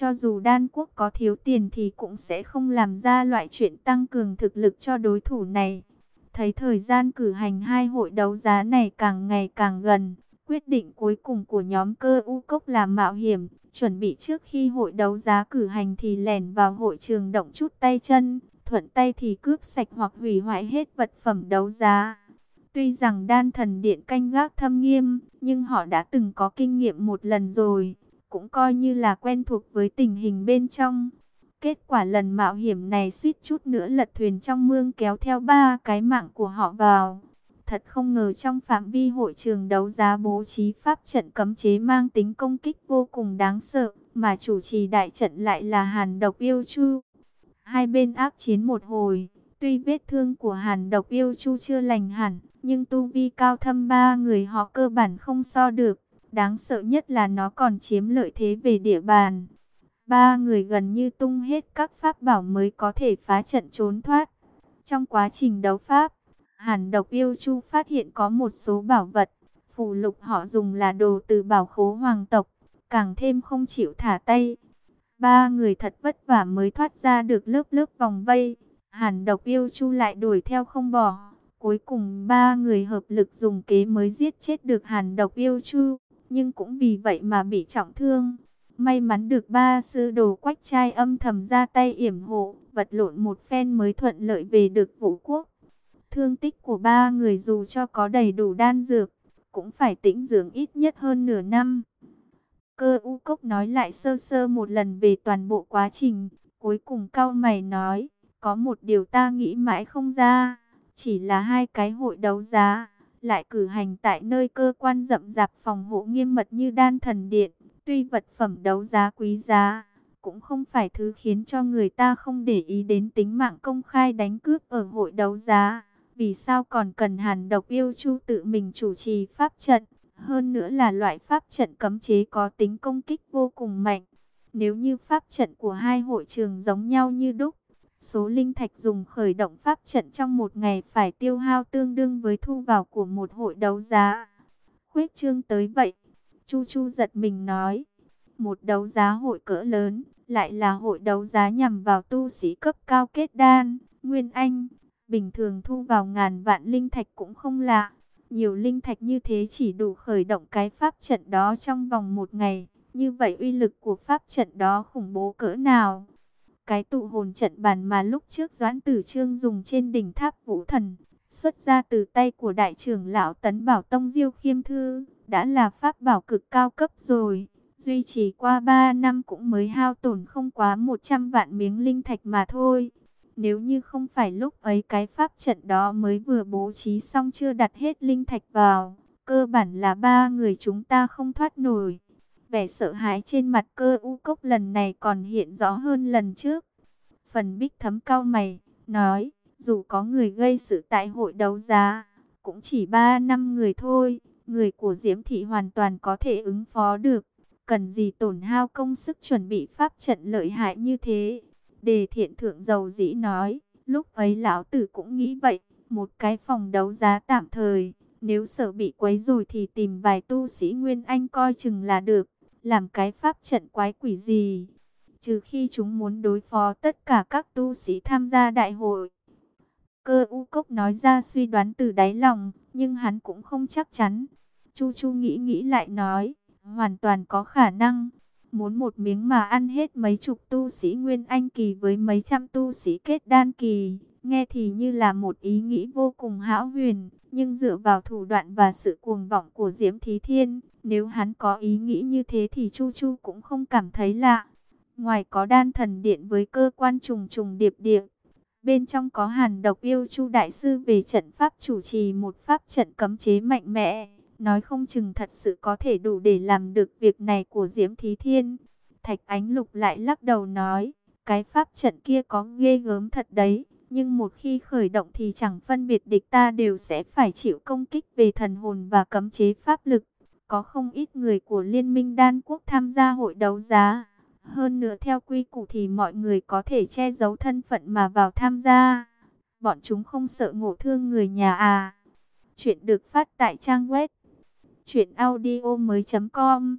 Cho dù đan quốc có thiếu tiền thì cũng sẽ không làm ra loại chuyện tăng cường thực lực cho đối thủ này. Thấy thời gian cử hành hai hội đấu giá này càng ngày càng gần, quyết định cuối cùng của nhóm cơ u cốc là mạo hiểm, chuẩn bị trước khi hội đấu giá cử hành thì lẻn vào hội trường động chút tay chân, thuận tay thì cướp sạch hoặc hủy hoại hết vật phẩm đấu giá. Tuy rằng đan thần điện canh gác thâm nghiêm, nhưng họ đã từng có kinh nghiệm một lần rồi, cũng coi như là quen thuộc với tình hình bên trong. Kết quả lần mạo hiểm này suýt chút nữa lật thuyền trong mương kéo theo ba cái mạng của họ vào. Thật không ngờ trong phạm vi hội trường đấu giá bố trí pháp trận cấm chế mang tính công kích vô cùng đáng sợ, mà chủ trì đại trận lại là Hàn Độc Yêu Chu. Hai bên ác chiến một hồi, tuy vết thương của Hàn Độc Yêu Chu chưa lành hẳn, nhưng tu vi cao thâm ba người họ cơ bản không so được. Đáng sợ nhất là nó còn chiếm lợi thế về địa bàn. Ba người gần như tung hết các pháp bảo mới có thể phá trận trốn thoát. Trong quá trình đấu pháp, Hàn độc yêu chu phát hiện có một số bảo vật, phù lục họ dùng là đồ từ bảo khố hoàng tộc, càng thêm không chịu thả tay. Ba người thật vất vả mới thoát ra được lớp lớp vòng vây, Hàn độc yêu chu lại đuổi theo không bỏ. Cuối cùng ba người hợp lực dùng kế mới giết chết được Hàn độc yêu chu, nhưng cũng vì vậy mà bị trọng thương. May mắn được ba sư đồ quách trai âm thầm ra tay yểm hộ, vật lộn một phen mới thuận lợi về được vũ quốc. Thương tích của ba người dù cho có đầy đủ đan dược, cũng phải tĩnh dưỡng ít nhất hơn nửa năm. Cơ u cốc nói lại sơ sơ một lần về toàn bộ quá trình, cuối cùng cao mày nói, có một điều ta nghĩ mãi không ra, chỉ là hai cái hội đấu giá, lại cử hành tại nơi cơ quan rậm rạp phòng hộ nghiêm mật như đan thần điện, tuy vật phẩm đấu giá quý giá, cũng không phải thứ khiến cho người ta không để ý đến tính mạng công khai đánh cướp ở hội đấu giá. Vì sao còn cần hàn độc yêu chu tự mình chủ trì pháp trận? Hơn nữa là loại pháp trận cấm chế có tính công kích vô cùng mạnh. Nếu như pháp trận của hai hội trường giống nhau như đúc, số linh thạch dùng khởi động pháp trận trong một ngày phải tiêu hao tương đương với thu vào của một hội đấu giá. Khuếch trương tới vậy, Chu Chu giật mình nói, một đấu giá hội cỡ lớn, lại là hội đấu giá nhằm vào tu sĩ cấp cao kết đan, Nguyên Anh, Bình thường thu vào ngàn vạn linh thạch cũng không lạ. Nhiều linh thạch như thế chỉ đủ khởi động cái pháp trận đó trong vòng một ngày. Như vậy uy lực của pháp trận đó khủng bố cỡ nào? Cái tụ hồn trận bàn mà lúc trước Doãn Tử Trương dùng trên đỉnh tháp Vũ Thần, xuất ra từ tay của đại trưởng lão Tấn Bảo Tông Diêu Khiêm Thư, đã là pháp bảo cực cao cấp rồi. Duy trì qua 3 năm cũng mới hao tổn không quá 100 vạn miếng linh thạch mà thôi. Nếu như không phải lúc ấy cái pháp trận đó mới vừa bố trí xong chưa đặt hết linh thạch vào, cơ bản là ba người chúng ta không thoát nổi. Vẻ sợ hãi trên mặt cơ u cốc lần này còn hiện rõ hơn lần trước. Phần bích thấm cao mày, nói, dù có người gây sự tại hội đấu giá, cũng chỉ ba năm người thôi, người của Diễm Thị hoàn toàn có thể ứng phó được. Cần gì tổn hao công sức chuẩn bị pháp trận lợi hại như thế. Đề thiện thượng giàu dĩ nói, lúc ấy lão tử cũng nghĩ vậy, một cái phòng đấu giá tạm thời, nếu sợ bị quấy rồi thì tìm vài tu sĩ Nguyên Anh coi chừng là được, làm cái pháp trận quái quỷ gì, trừ khi chúng muốn đối phó tất cả các tu sĩ tham gia đại hội. Cơ u cốc nói ra suy đoán từ đáy lòng, nhưng hắn cũng không chắc chắn. Chu Chu nghĩ nghĩ lại nói, hoàn toàn có khả năng. Muốn một miếng mà ăn hết mấy chục tu sĩ Nguyên Anh kỳ với mấy trăm tu sĩ kết đan kỳ, nghe thì như là một ý nghĩ vô cùng hão huyền, nhưng dựa vào thủ đoạn và sự cuồng vọng của Diễm Thí Thiên, nếu hắn có ý nghĩ như thế thì Chu Chu cũng không cảm thấy lạ. Ngoài có đan thần điện với cơ quan trùng trùng điệp điệp, bên trong có hàn độc yêu Chu Đại Sư về trận pháp chủ trì một pháp trận cấm chế mạnh mẽ nói không chừng thật sự có thể đủ để làm được việc này của Diễm Thí Thiên. Thạch Ánh Lục lại lắc đầu nói, cái pháp trận kia có ghê gớm thật đấy, nhưng một khi khởi động thì chẳng phân biệt địch ta đều sẽ phải chịu công kích về thần hồn và cấm chế pháp lực. Có không ít người của Liên minh Đan Quốc tham gia hội đấu giá. Hơn nữa theo quy củ thì mọi người có thể che giấu thân phận mà vào tham gia. Bọn chúng không sợ ngộ thương người nhà à. Chuyện được phát tại trang web Chuyện audio mới com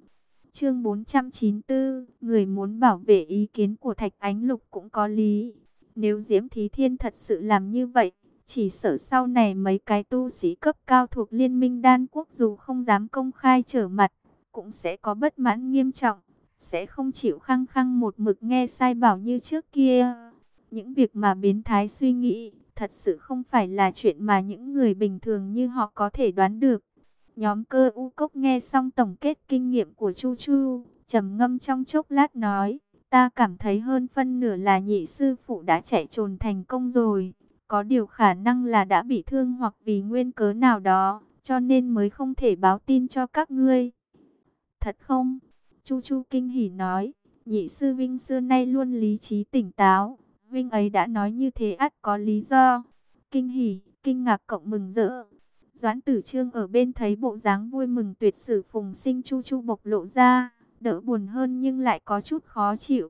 Chương 494, người muốn bảo vệ ý kiến của Thạch Ánh Lục cũng có lý. Nếu Diễm Thí Thiên thật sự làm như vậy, chỉ sợ sau này mấy cái tu sĩ cấp cao thuộc Liên minh Đan Quốc dù không dám công khai trở mặt, cũng sẽ có bất mãn nghiêm trọng, sẽ không chịu khăng khăng một mực nghe sai bảo như trước kia. Những việc mà biến thái suy nghĩ, thật sự không phải là chuyện mà những người bình thường như họ có thể đoán được. Nhóm cơ u cốc nghe xong tổng kết kinh nghiệm của Chu Chu, trầm ngâm trong chốc lát nói, ta cảm thấy hơn phân nửa là nhị sư phụ đã chạy trồn thành công rồi. Có điều khả năng là đã bị thương hoặc vì nguyên cớ nào đó, cho nên mới không thể báo tin cho các ngươi. Thật không? Chu Chu kinh hỉ nói, nhị sư Vinh xưa nay luôn lý trí tỉnh táo. Vinh ấy đã nói như thế ắt có lý do. Kinh hỉ, kinh ngạc cộng mừng rỡ. Doãn tử trương ở bên thấy bộ dáng vui mừng tuyệt sử phùng sinh Chu Chu bộc lộ ra, đỡ buồn hơn nhưng lại có chút khó chịu.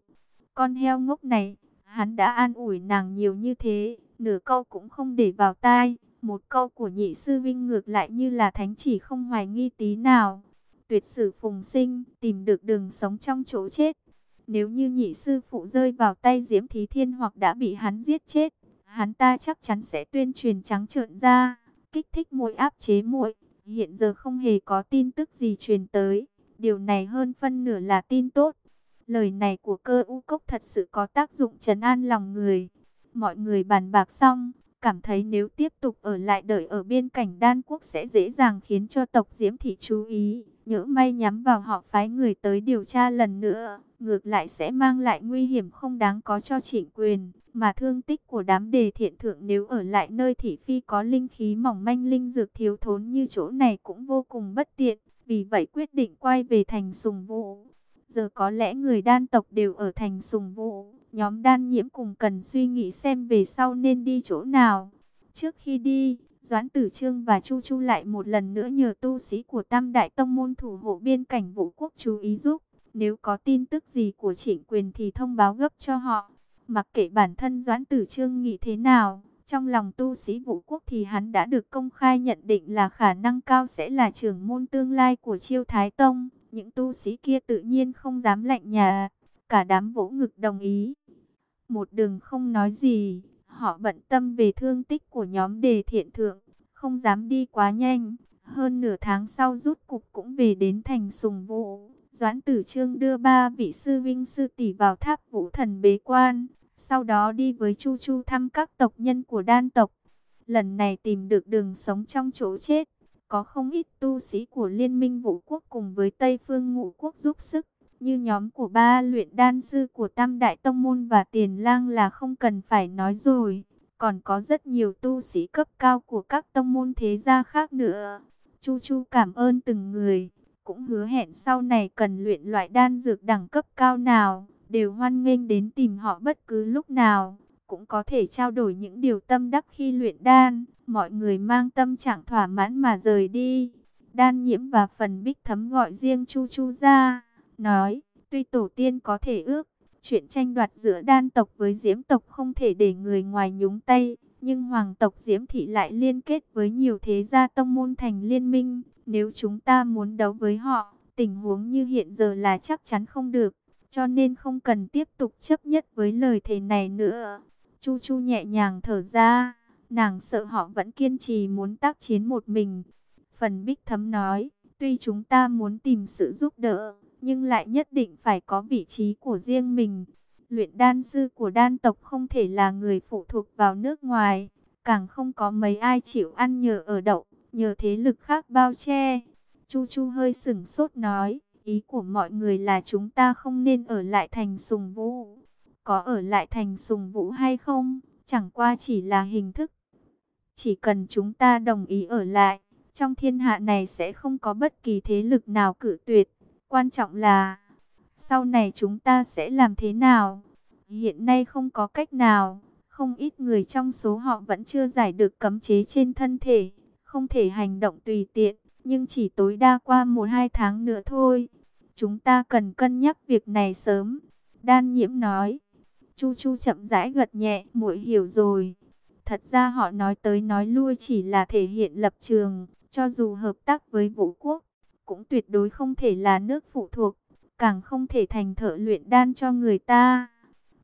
Con heo ngốc này, hắn đã an ủi nàng nhiều như thế, nửa câu cũng không để vào tai. Một câu của nhị sư Vinh ngược lại như là thánh chỉ không hoài nghi tí nào. Tuyệt sử phùng sinh, tìm được đường sống trong chỗ chết. Nếu như nhị sư phụ rơi vào tay Diễm Thí Thiên hoặc đã bị hắn giết chết, hắn ta chắc chắn sẽ tuyên truyền trắng trợn ra, kích thích muội áp chế muội. Hiện giờ không hề có tin tức gì truyền tới, điều này hơn phân nửa là tin tốt. Lời này của cơ u cốc thật sự có tác dụng trấn an lòng người. Mọi người bàn bạc xong, cảm thấy nếu tiếp tục ở lại đợi ở biên cảnh đan quốc sẽ dễ dàng khiến cho tộc Diễm Thị chú ý. Nhỡ may nhắm vào họ phái người tới điều tra lần nữa, ngược lại sẽ mang lại nguy hiểm không đáng có cho trịnh quyền. Mà thương tích của đám đề thiện thượng nếu ở lại nơi thị phi có linh khí mỏng manh linh dược thiếu thốn như chỗ này cũng vô cùng bất tiện. Vì vậy quyết định quay về thành sùng vũ. Giờ có lẽ người đan tộc đều ở thành sùng vũ. Nhóm đan nhiễm cùng cần suy nghĩ xem về sau nên đi chỗ nào. Trước khi đi, Doãn Tử Trương và Chu Chu lại một lần nữa nhờ tu sĩ của Tam Đại Tông Môn thủ hộ biên cảnh vũ quốc chú ý giúp. Nếu có tin tức gì của trịnh quyền thì thông báo gấp cho họ. Mặc kệ bản thân Doãn Tử Trương nghĩ thế nào, trong lòng tu sĩ vũ quốc thì hắn đã được công khai nhận định là khả năng cao sẽ là trưởng môn tương lai của chiêu Thái Tông. Những tu sĩ kia tự nhiên không dám lạnh nhà, cả đám vỗ ngực đồng ý. Một đường không nói gì, họ bận tâm về thương tích của nhóm đề thiện thượng, không dám đi quá nhanh. Hơn nửa tháng sau rút cục cũng về đến thành sùng vũ. Doãn tử trương đưa ba vị sư vinh sư tỷ vào tháp vũ thần bế quan. Sau đó đi với Chu Chu thăm các tộc nhân của đan tộc. Lần này tìm được đường sống trong chỗ chết. Có không ít tu sĩ của Liên minh Vũ Quốc cùng với Tây Phương Ngũ Quốc giúp sức. Như nhóm của ba luyện đan sư của Tam Đại Tông Môn và Tiền Lang là không cần phải nói rồi. Còn có rất nhiều tu sĩ cấp cao của các tông môn thế gia khác nữa. Chu Chu cảm ơn từng người. Cũng hứa hẹn sau này cần luyện loại đan dược đẳng cấp cao nào. Đều hoan nghênh đến tìm họ bất cứ lúc nào. Cũng có thể trao đổi những điều tâm đắc khi luyện đan. Mọi người mang tâm trạng thỏa mãn mà rời đi. Đan nhiễm và phần bích thấm gọi riêng Chu Chu ra nói, tuy tổ tiên có thể ước, chuyện tranh đoạt giữa đan tộc với diễm tộc không thể để người ngoài nhúng tay, nhưng hoàng tộc diễm thị lại liên kết với nhiều thế gia tông môn thành liên minh, nếu chúng ta muốn đấu với họ, tình huống như hiện giờ là chắc chắn không được, cho nên không cần tiếp tục chấp nhất với lời thề này nữa. Chu Chu nhẹ nhàng thở ra, nàng sợ họ vẫn kiên trì muốn tác chiến một mình. Phần Bích Thấm nói, tuy chúng ta muốn tìm sự giúp đỡ, nhưng lại nhất định phải có vị trí của riêng mình. Luyện đan sư của đan tộc không thể là người phụ thuộc vào nước ngoài, càng không có mấy ai chịu ăn nhờ ở đậu, nhờ thế lực khác bao che. Chu Chu hơi sửng sốt nói, ý của mọi người là chúng ta không nên ở lại thành sùng vũ. Có ở lại thành sùng vũ hay không, chẳng qua chỉ là hình thức. Chỉ cần chúng ta đồng ý ở lại, trong thiên hạ này sẽ không có bất kỳ thế lực nào cử tuyệt. Quan trọng là, sau này chúng ta sẽ làm thế nào? Hiện nay không có cách nào, không ít người trong số họ vẫn chưa giải được cấm chế trên thân thể, không thể hành động tùy tiện, nhưng chỉ tối đa qua một hai tháng nữa thôi. Chúng ta cần cân nhắc việc này sớm. Đan nhiễm nói. Chu Chu chậm rãi gật nhẹ, muội hiểu rồi. Thật ra họ nói tới nói lui chỉ là thể hiện lập trường, cho dù hợp tác với vũ quốc, cũng tuyệt đối không thể là nước phụ thuộc. càng không thể thành thợ luyện đan cho người ta.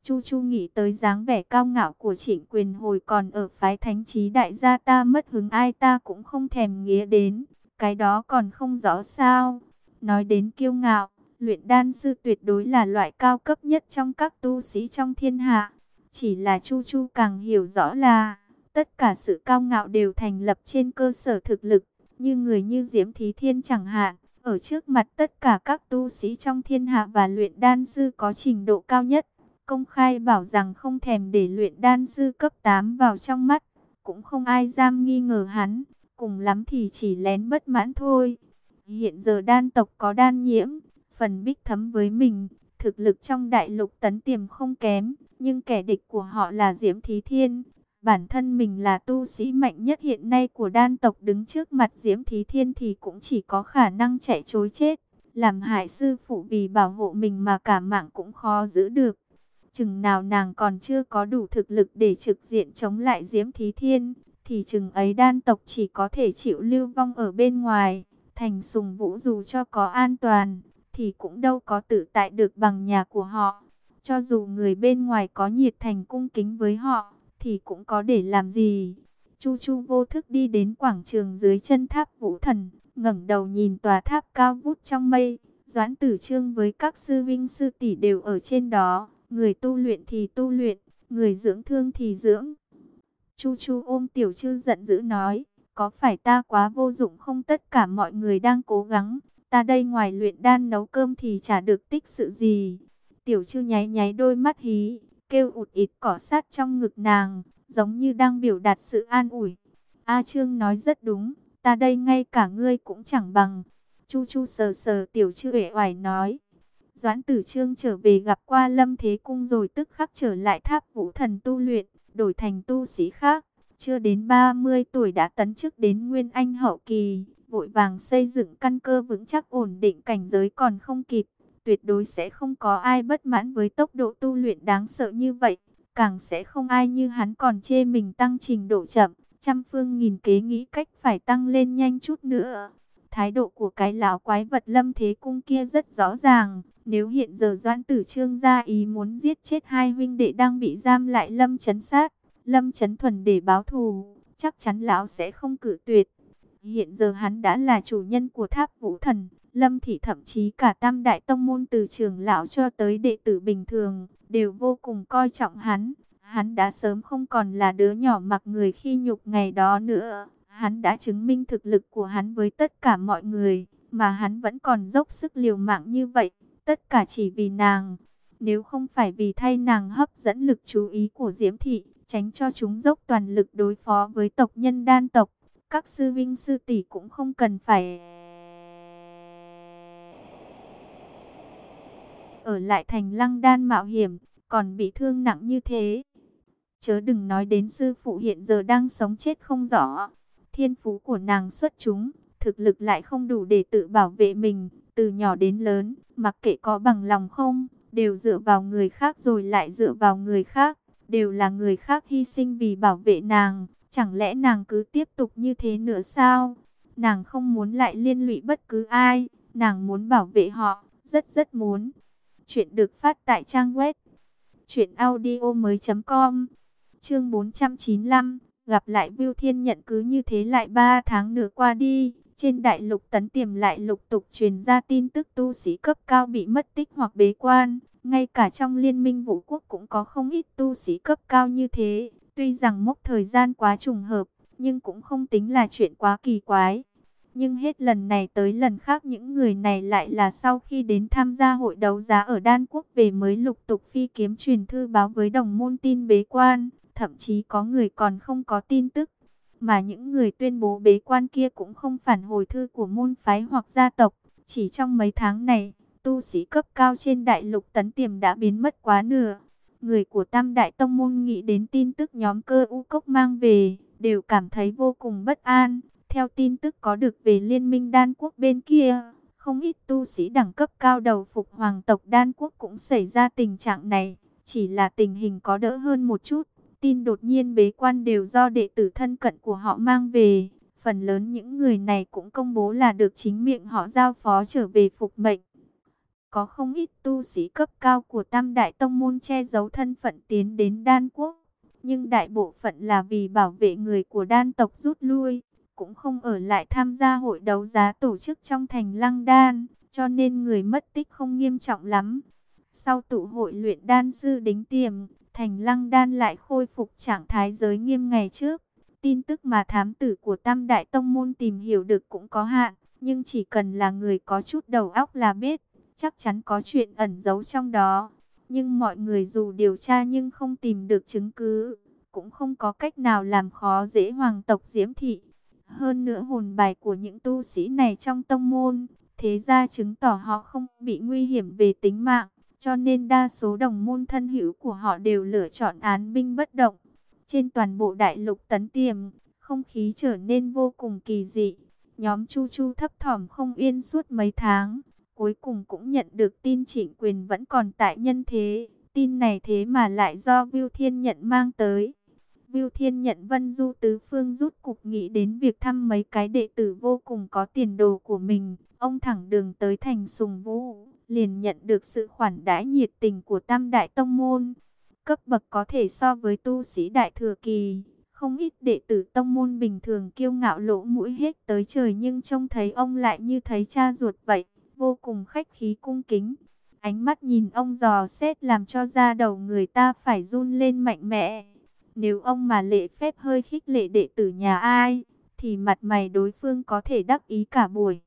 Chu Chu nghĩ tới dáng vẻ cao ngạo của trịnh quyền hồi còn ở phái thánh trí đại gia ta mất hứng ai ta cũng không thèm nghĩa đến, cái đó còn không rõ sao. Nói đến kiêu ngạo, luyện đan sư tuyệt đối là loại cao cấp nhất trong các tu sĩ trong thiên hạ. Chỉ là Chu Chu càng hiểu rõ là, tất cả sự cao ngạo đều thành lập trên cơ sở thực lực, như người như Diễm Thí Thiên chẳng hạn. Ở trước mặt tất cả các tu sĩ trong thiên hạ và luyện đan sư có trình độ cao nhất, công khai bảo rằng không thèm để luyện đan sư cấp 8 vào trong mắt, cũng không ai dám nghi ngờ hắn, cùng lắm thì chỉ lén bất mãn thôi. Hiện giờ đan tộc có đan nhiễm, phần bích thấm với mình, thực lực trong đại lục tấn tiềm không kém, nhưng kẻ địch của họ là Diễm Thí Thiên. Bản thân mình là tu sĩ mạnh nhất hiện nay của đan tộc đứng trước mặt Diễm Thí Thiên thì cũng chỉ có khả năng chạy chối chết. Làm hại sư phụ vì bảo hộ mình mà cả mạng cũng khó giữ được. Chừng nào nàng còn chưa có đủ thực lực để trực diện chống lại Diễm Thí Thiên, thì chừng ấy đan tộc chỉ có thể chịu lưu vong ở bên ngoài. Thành sùng vũ dù cho có an toàn, thì cũng đâu có tự tại được bằng nhà của họ. Cho dù người bên ngoài có nhiệt thành cung kính với họ, thì cũng có để làm gì. Chu Chu vô thức đi đến quảng trường dưới chân tháp Vũ Thần, ngẩng đầu nhìn tòa tháp cao vút trong mây. Doãn Tử Trương với các sư vinh sư tỷ đều ở trên đó, người tu luyện thì tu luyện, người dưỡng thương thì dưỡng. Chu Chu ôm Tiểu Trư giận dữ nói, có phải ta quá vô dụng không tất cả mọi người đang cố gắng, ta đây ngoài luyện đan nấu cơm thì chả được tích sự gì. Tiểu Trư nháy nháy đôi mắt hí, kêu ụt ịt cỏ sát trong ngực nàng, giống như đang biểu đạt sự an ủi. A Trương nói rất đúng, ta đây ngay cả ngươi cũng chẳng bằng. Chu Chu sờ sờ tiểu chư uể oải nói. Doãn tử trương trở về gặp qua lâm thế cung rồi tức khắc trở lại tháp vũ thần tu luyện, đổi thành tu sĩ khác. Chưa đến 30 tuổi đã tấn chức đến Nguyên Anh hậu kỳ, vội vàng xây dựng căn cơ vững chắc ổn định cảnh giới còn không kịp tuyệt đối sẽ không có ai bất mãn với tốc độ tu luyện đáng sợ như vậy. Càng sẽ không ai như hắn còn chê mình tăng trình độ chậm, trăm phương nghìn kế nghĩ cách phải tăng lên nhanh chút nữa. Thái độ của cái lão quái vật lâm thế cung kia rất rõ ràng. Nếu hiện giờ Doãn Tử Trương ra ý muốn giết chết hai huynh đệ đang bị giam lại lâm chấn sát, lâm chấn thuần để báo thù, chắc chắn lão sẽ không cử tuyệt. Hiện giờ hắn đã là chủ nhân của tháp vũ thần, Lâm Thị thậm chí cả tam đại tông môn từ trường lão cho tới đệ tử bình thường, đều vô cùng coi trọng hắn. Hắn đã sớm không còn là đứa nhỏ mặc người khi nhục ngày đó nữa. Hắn đã chứng minh thực lực của hắn với tất cả mọi người, mà hắn vẫn còn dốc sức liều mạng như vậy, tất cả chỉ vì nàng. Nếu không phải vì thay nàng hấp dẫn lực chú ý của Diễm Thị, tránh cho chúng dốc toàn lực đối phó với tộc nhân đan tộc, các sư vinh sư tỷ cũng không cần phải... ở lại thành lăng đan mạo hiểm, còn bị thương nặng như thế. Chớ đừng nói đến sư phụ hiện giờ đang sống chết không rõ. Thiên phú của nàng xuất chúng, thực lực lại không đủ để tự bảo vệ mình, từ nhỏ đến lớn, mặc kệ có bằng lòng không, đều dựa vào người khác rồi lại dựa vào người khác, đều là người khác hy sinh vì bảo vệ nàng, chẳng lẽ nàng cứ tiếp tục như thế nữa sao? Nàng không muốn lại liên lụy bất cứ ai, nàng muốn bảo vệ họ, rất rất muốn. Chuyện được phát tại trang web truyệnaudiomoi.com. Chương 495, gặp lại Viu Thiên nhận cứ như thế lại 3 tháng nữa qua đi, trên đại lục tấn tiềm lại lục tục truyền ra tin tức tu sĩ cấp cao bị mất tích hoặc bế quan, ngay cả trong liên minh vũ quốc cũng có không ít tu sĩ cấp cao như thế, tuy rằng mốc thời gian quá trùng hợp, nhưng cũng không tính là chuyện quá kỳ quái. Nhưng hết lần này tới lần khác những người này lại là sau khi đến tham gia hội đấu giá ở Đan Quốc về mới lục tục phi kiếm truyền thư báo với đồng môn tin bế quan. Thậm chí có người còn không có tin tức. Mà những người tuyên bố bế quan kia cũng không phản hồi thư của môn phái hoặc gia tộc. Chỉ trong mấy tháng này, tu sĩ cấp cao trên đại lục tấn tiềm đã biến mất quá nửa. Người của Tam Đại Tông Môn nghĩ đến tin tức nhóm cơ u cốc mang về, đều cảm thấy vô cùng bất an. Theo tin tức có được về liên minh đan quốc bên kia, không ít tu sĩ đẳng cấp cao đầu phục hoàng tộc đan quốc cũng xảy ra tình trạng này. Chỉ là tình hình có đỡ hơn một chút. Tin đột nhiên bế quan đều do đệ tử thân cận của họ mang về. Phần lớn những người này cũng công bố là được chính miệng họ giao phó trở về phục mệnh. Có không ít tu sĩ cấp cao của Tam Đại Tông Môn che giấu thân phận tiến đến Đan Quốc. Nhưng đại bộ phận là vì bảo vệ người của đan tộc rút lui. Cũng không ở lại tham gia hội đấu giá tổ chức trong thành Lăng Đan. Cho nên người mất tích không nghiêm trọng lắm. Sau tụ hội luyện đan sư đính tiềm, thành Lăng Đan lại khôi phục trạng thái giới nghiêm ngày trước. Tin tức mà thám tử của Tam Đại Tông Môn tìm hiểu được cũng có hạn. Nhưng chỉ cần là người có chút đầu óc là biết chắc chắn có chuyện ẩn giấu trong đó. Nhưng mọi người dù điều tra nhưng không tìm được chứng cứ, cũng không có cách nào làm khó dễ hoàng tộc Diễm Thị. Hơn nữa hồn bài của những tu sĩ này trong tông môn, thế ra chứng tỏ họ không bị nguy hiểm về tính mạng, cho nên đa số đồng môn thân hữu của họ đều lựa chọn án binh bất động. Trên toàn bộ đại lục tấn tiềm, không khí trở nên vô cùng kỳ dị. Nhóm Chu Chu thấp thỏm không yên suốt mấy tháng, Cuối cùng cũng nhận được tin trịnh quyền vẫn còn tại nhân thế. Tin này thế mà lại do Viu Thiên Nhận mang tới. Viu Thiên Nhận Vân Du Tứ Phương rút cục nghĩ đến việc thăm mấy cái đệ tử vô cùng có tiền đồ của mình. Ông thẳng đường tới thành Sùng Vũ, liền nhận được sự khoản đãi nhiệt tình của Tam Đại Tông Môn. Cấp bậc có thể so với tu sĩ Đại Thừa Kỳ. Không ít đệ tử tông môn bình thường kiêu ngạo lỗ mũi hết tới trời nhưng trông thấy ông lại như thấy cha ruột vậy vô cùng khách khí cung kính. Ánh mắt nhìn ông dò xét làm cho da đầu người ta phải run lên mạnh mẽ. Nếu ông mà lệ phép hơi khích lệ đệ tử nhà ai, thì mặt mày đối phương có thể đắc ý cả buổi.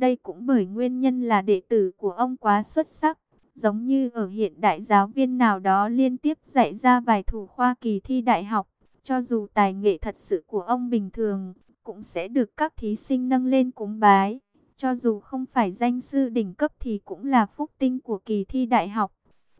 Đây cũng bởi nguyên nhân là đệ tử của ông quá xuất sắc, giống như ở hiện đại giáo viên nào đó liên tiếp dạy ra vài thủ khoa kỳ thi đại học. Cho dù tài nghệ thật sự của ông bình thường, cũng sẽ được các thí sinh nâng lên cúng bái. Cho dù không phải danh sư đỉnh cấp thì cũng là phúc tinh của kỳ thi đại học.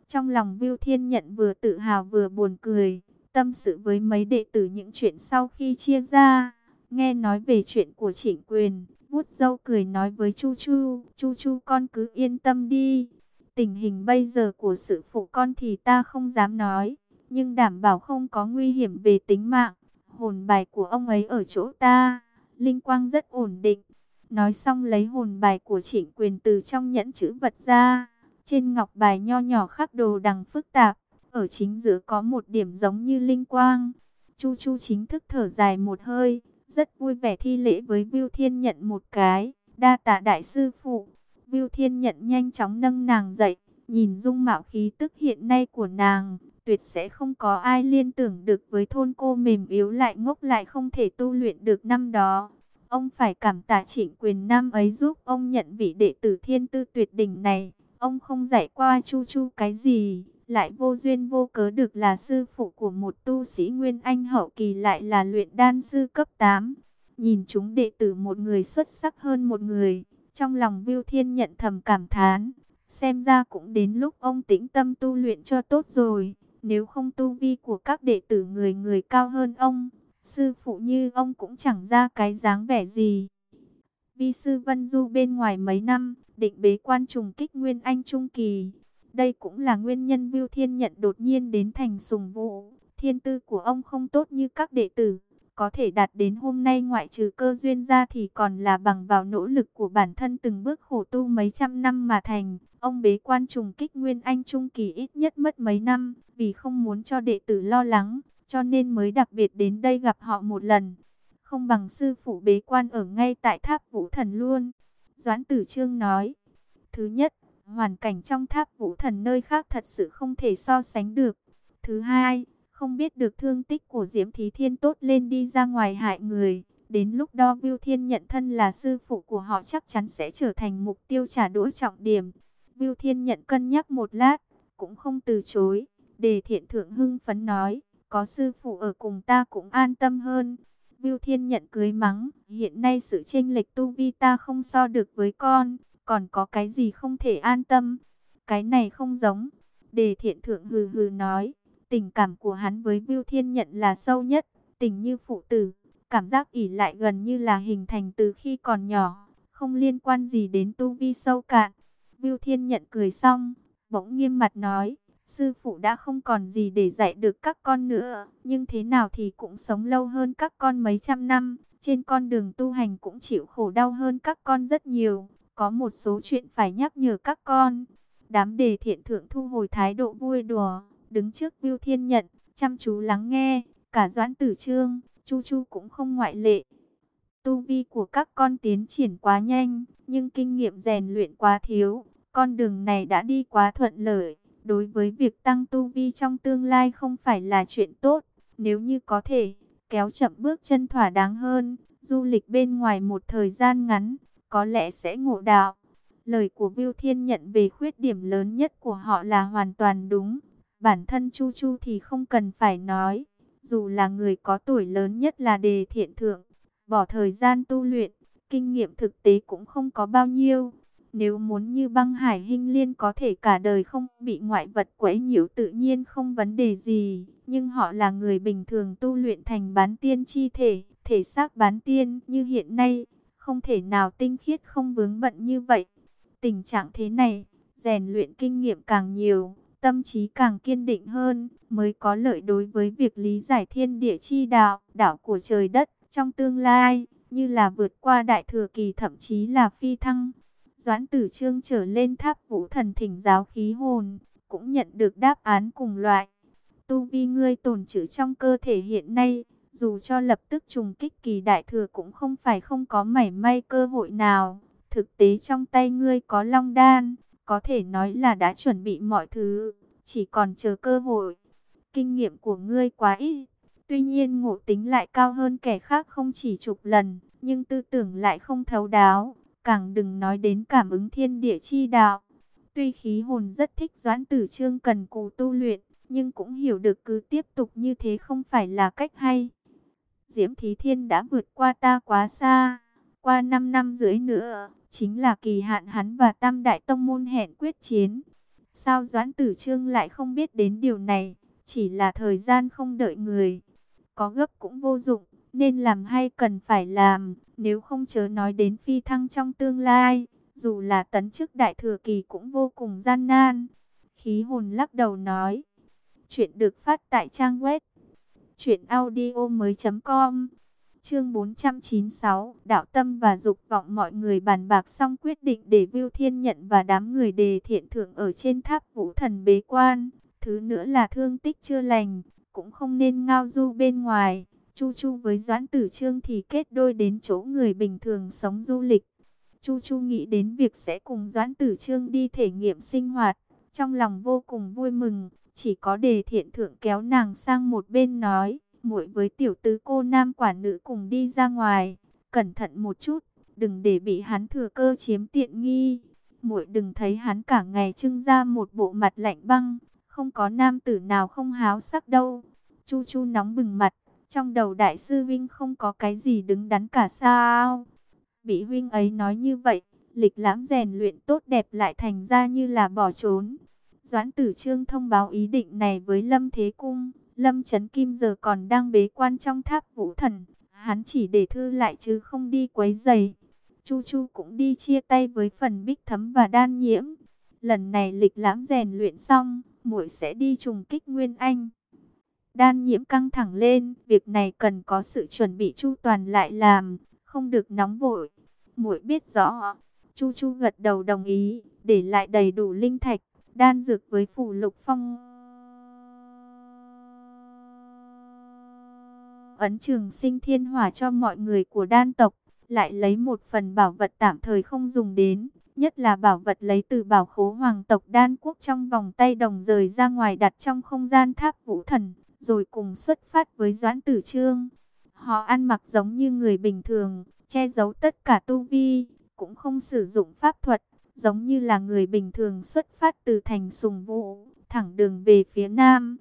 Trong lòng Viu Thiên Nhận vừa tự hào vừa buồn cười, tâm sự với mấy đệ tử những chuyện sau khi chia ra. Nghe nói về chuyện của trịnh quyền, vuốt dâu cười nói với Chu Chu, Chu Chu con cứ yên tâm đi. Tình hình bây giờ của sự phụ con thì ta không dám nói, nhưng đảm bảo không có nguy hiểm về tính mạng. Hồn bài của ông ấy ở chỗ ta, linh quang rất ổn định. Nói xong lấy hồn bài của trịnh quyền từ trong nhẫn chữ vật ra. Trên ngọc bài nho nhỏ khắc đồ đằng phức tạp. Ở chính giữa có một điểm giống như linh quang. Chu Chu chính thức thở dài một hơi. Rất vui vẻ thi lễ với Viu Thiên nhận một cái. Đa tạ đại sư phụ. Viu Thiên nhận nhanh chóng nâng nàng dậy. Nhìn dung mạo khí tức hiện nay của nàng. Tuyệt sẽ không có ai liên tưởng được với thôn cô mềm yếu lại ngốc lại không thể tu luyện được năm đó. Ông phải cảm tạ trịnh quyền năm ấy giúp ông nhận vị đệ tử thiên tư tuyệt đỉnh này. Ông không dạy qua chu chu cái gì, lại vô duyên vô cớ được là sư phụ của một tu sĩ Nguyên Anh hậu kỳ lại là luyện đan sư cấp 8. Nhìn chúng đệ tử một người xuất sắc hơn một người, trong lòng Viu Thiên nhận thầm cảm thán. Xem ra cũng đến lúc ông tĩnh tâm tu luyện cho tốt rồi, nếu không tu vi của các đệ tử người người cao hơn ông Sư phụ như ông cũng chẳng ra cái dáng vẻ gì. Vi sư Vân Du bên ngoài mấy năm, định bế quan trùng kích Nguyên Anh Trung Kỳ. Đây cũng là nguyên nhân Viu Thiên Nhận đột nhiên đến thành sùng vũ. Thiên tư của ông không tốt như các đệ tử. Có thể đạt đến hôm nay ngoại trừ cơ duyên ra thì còn là bằng vào nỗ lực của bản thân từng bước khổ tu mấy trăm năm mà thành. Ông bế quan trùng kích Nguyên Anh Trung Kỳ ít nhất mất mấy năm, vì không muốn cho đệ tử lo lắng cho nên mới đặc biệt đến đây gặp họ một lần. Không bằng sư phụ bế quan ở ngay tại tháp vũ thần luôn. Doãn tử trương nói, thứ nhất, hoàn cảnh trong tháp vũ thần nơi khác thật sự không thể so sánh được. Thứ hai, không biết được thương tích của Diễm Thí Thiên tốt lên đi ra ngoài hại người. Đến lúc đó Viu Thiên nhận thân là sư phụ của họ chắc chắn sẽ trở thành mục tiêu trả đũa trọng điểm. Viu Thiên nhận cân nhắc một lát, cũng không từ chối. Đề thiện thượng hưng phấn nói, có sư phụ ở cùng ta cũng an tâm hơn. Viu Thiên nhận cưới mắng, hiện nay sự chênh lệch tu vi ta không so được với con, còn có cái gì không thể an tâm. Cái này không giống. Đề thiện thượng hừ hừ nói, tình cảm của hắn với Viu Thiên nhận là sâu nhất, tình như phụ tử, cảm giác ỉ lại gần như là hình thành từ khi còn nhỏ, không liên quan gì đến tu vi sâu cạn. Viu Thiên nhận cười xong, bỗng nghiêm mặt nói, Sư phụ đã không còn gì để dạy được các con nữa, nhưng thế nào thì cũng sống lâu hơn các con mấy trăm năm, trên con đường tu hành cũng chịu khổ đau hơn các con rất nhiều, có một số chuyện phải nhắc nhở các con. Đám đề thiện thượng thu hồi thái độ vui đùa, đứng trước Viu Thiên Nhận, chăm chú lắng nghe, cả Doãn Tử Trương, Chu Chu cũng không ngoại lệ. Tu vi của các con tiến triển quá nhanh, nhưng kinh nghiệm rèn luyện quá thiếu, con đường này đã đi quá thuận lợi. Đối với việc tăng tu vi trong tương lai không phải là chuyện tốt, nếu như có thể, kéo chậm bước chân thỏa đáng hơn, du lịch bên ngoài một thời gian ngắn, có lẽ sẽ ngộ đạo. Lời của Viu Thiên nhận về khuyết điểm lớn nhất của họ là hoàn toàn đúng. Bản thân Chu Chu thì không cần phải nói. Dù là người có tuổi lớn nhất là đề thiện thượng, bỏ thời gian tu luyện, kinh nghiệm thực tế cũng không có bao nhiêu. Nếu muốn như băng hải hình liên có thể cả đời không bị ngoại vật quấy nhiễu tự nhiên không vấn đề gì. Nhưng họ là người bình thường tu luyện thành bán tiên chi thể, thể xác bán tiên như hiện nay. Không thể nào tinh khiết không vướng bận như vậy. Tình trạng thế này, rèn luyện kinh nghiệm càng nhiều, tâm trí càng kiên định hơn, mới có lợi đối với việc lý giải thiên địa chi đạo, đảo của trời đất trong tương lai, như là vượt qua đại thừa kỳ thậm chí là phi thăng. Doãn tử trương trở lên tháp vũ thần thỉnh giáo khí hồn, cũng nhận được đáp án cùng loại. Tu vi ngươi tồn trữ trong cơ thể hiện nay, dù cho lập tức trùng kích kỳ đại thừa cũng không phải không có mảy may cơ hội nào. Thực tế trong tay ngươi có long đan, có thể nói là đã chuẩn bị mọi thứ, chỉ còn chờ cơ hội. Kinh nghiệm của ngươi quá ít, tuy nhiên ngộ tính lại cao hơn kẻ khác không chỉ chục lần, nhưng tư tưởng lại không thấu đáo, càng đừng nói đến cảm ứng thiên địa chi đạo. Tuy khí hồn rất thích doãn tử trương cần cù tu luyện, nhưng cũng hiểu được cứ tiếp tục như thế không phải là cách hay. Diễm Thí Thiên đã vượt qua ta quá xa, qua 5 năm rưỡi nữa, chính là kỳ hạn hắn và Tam Đại Tông Môn hẹn quyết chiến. Sao Doãn Tử Trương lại không biết đến điều này, chỉ là thời gian không đợi người. Có gấp cũng vô dụng, nên làm hay cần phải làm, nếu không chớ nói đến phi thăng trong tương lai, dù là tấn chức đại thừa kỳ cũng vô cùng gian nan. Khí hồn lắc đầu nói, chuyện được phát tại trang web truyệnaudiomoi.com Chương 496, đạo tâm và dục vọng mọi người bàn bạc xong quyết định để Viu Thiên nhận và đám người đề thiện thượng ở trên tháp vũ thần bế quan. Thứ nữa là thương tích chưa lành, cũng không nên ngao du bên ngoài. Chu Chu với Doãn Tử Trương thì kết đôi đến chỗ người bình thường sống du lịch. Chu Chu nghĩ đến việc sẽ cùng Doãn Tử Trương đi thể nghiệm sinh hoạt, trong lòng vô cùng vui mừng, chỉ có đề thiện thượng kéo nàng sang một bên nói muội với tiểu tứ cô nam quả nữ cùng đi ra ngoài, cẩn thận một chút, đừng để bị hắn thừa cơ chiếm tiện nghi. Muội đừng thấy hắn cả ngày trưng ra một bộ mặt lạnh băng, không có nam tử nào không háo sắc đâu. Chu Chu nóng bừng mặt, trong đầu đại sư Vinh không có cái gì đứng đắn cả sao. Bị huynh ấy nói như vậy, lịch lãm rèn luyện tốt đẹp lại thành ra như là bỏ trốn. Doãn tử trương thông báo ý định này với Lâm Thế Cung. Lâm Trấn Kim giờ còn đang bế quan trong tháp vũ thần. Hắn chỉ để thư lại chứ không đi quấy giày. Chu Chu cũng đi chia tay với phần bích thấm và đan nhiễm. Lần này lịch lãm rèn luyện xong, muội sẽ đi trùng kích Nguyên Anh. Đan nhiễm căng thẳng lên, việc này cần có sự chuẩn bị chu toàn lại làm, không được nóng vội. Muội biết rõ. Chu Chu gật đầu đồng ý, để lại đầy đủ linh thạch, đan dược với phủ lục phong. ấn trường sinh thiên hỏa cho mọi người của đan tộc, lại lấy một phần bảo vật tạm thời không dùng đến, nhất là bảo vật lấy từ bảo khố hoàng tộc đan quốc trong vòng tay đồng rời ra ngoài đặt trong không gian tháp vũ thần, rồi cùng xuất phát với Doãn Tử Trương. Họ ăn mặc giống như người bình thường, che giấu tất cả tu vi, cũng không sử dụng pháp thuật, giống như là người bình thường xuất phát từ thành sùng vũ, thẳng đường về phía nam.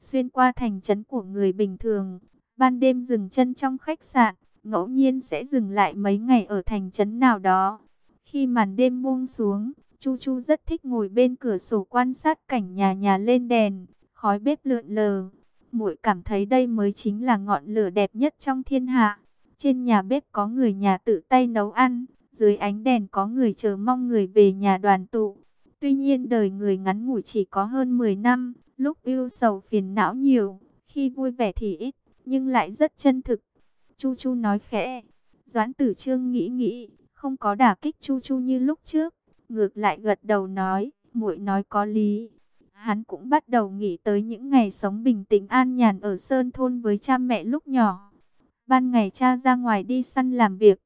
Xuyên qua thành trấn của người bình thường, ban đêm dừng chân trong khách sạn, ngẫu nhiên sẽ dừng lại mấy ngày ở thành trấn nào đó. Khi màn đêm buông xuống, Chu Chu rất thích ngồi bên cửa sổ quan sát cảnh nhà nhà lên đèn, khói bếp lượn lờ. Muội cảm thấy đây mới chính là ngọn lửa đẹp nhất trong thiên hạ. Trên nhà bếp có người nhà tự tay nấu ăn, dưới ánh đèn có người chờ mong người về nhà đoàn tụ. Tuy nhiên đời người ngắn ngủi chỉ có hơn 10 năm, lúc yêu sầu phiền não nhiều, khi vui vẻ thì ít nhưng lại rất chân thực. Chu Chu nói khẽ, Doãn Tử Trương nghĩ nghĩ, không có đả kích Chu Chu như lúc trước, ngược lại gật đầu nói, muội nói có lý. Hắn cũng bắt đầu nghĩ tới những ngày sống bình tĩnh an nhàn ở sơn thôn với cha mẹ lúc nhỏ. Ban ngày cha ra ngoài đi săn làm việc,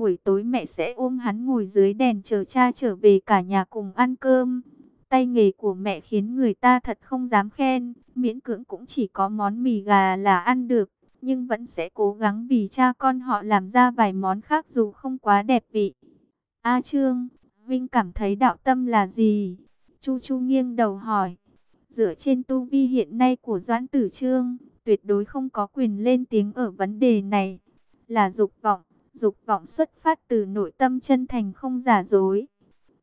buổi tối mẹ sẽ ôm hắn ngồi dưới đèn chờ cha trở về cả nhà cùng ăn cơm. Tay nghề của mẹ khiến người ta thật không dám khen, miễn cưỡng cũng chỉ có món mì gà là ăn được, nhưng vẫn sẽ cố gắng vì cha con họ làm ra vài món khác dù không quá đẹp vị. A Trương, Vinh cảm thấy đạo tâm là gì? Chu Chu nghiêng đầu hỏi. Dựa trên tu vi hiện nay của Doãn Tử Trương, tuyệt đối không có quyền lên tiếng ở vấn đề này. Là dục vọng, dục vọng xuất phát từ nội tâm chân thành không giả dối.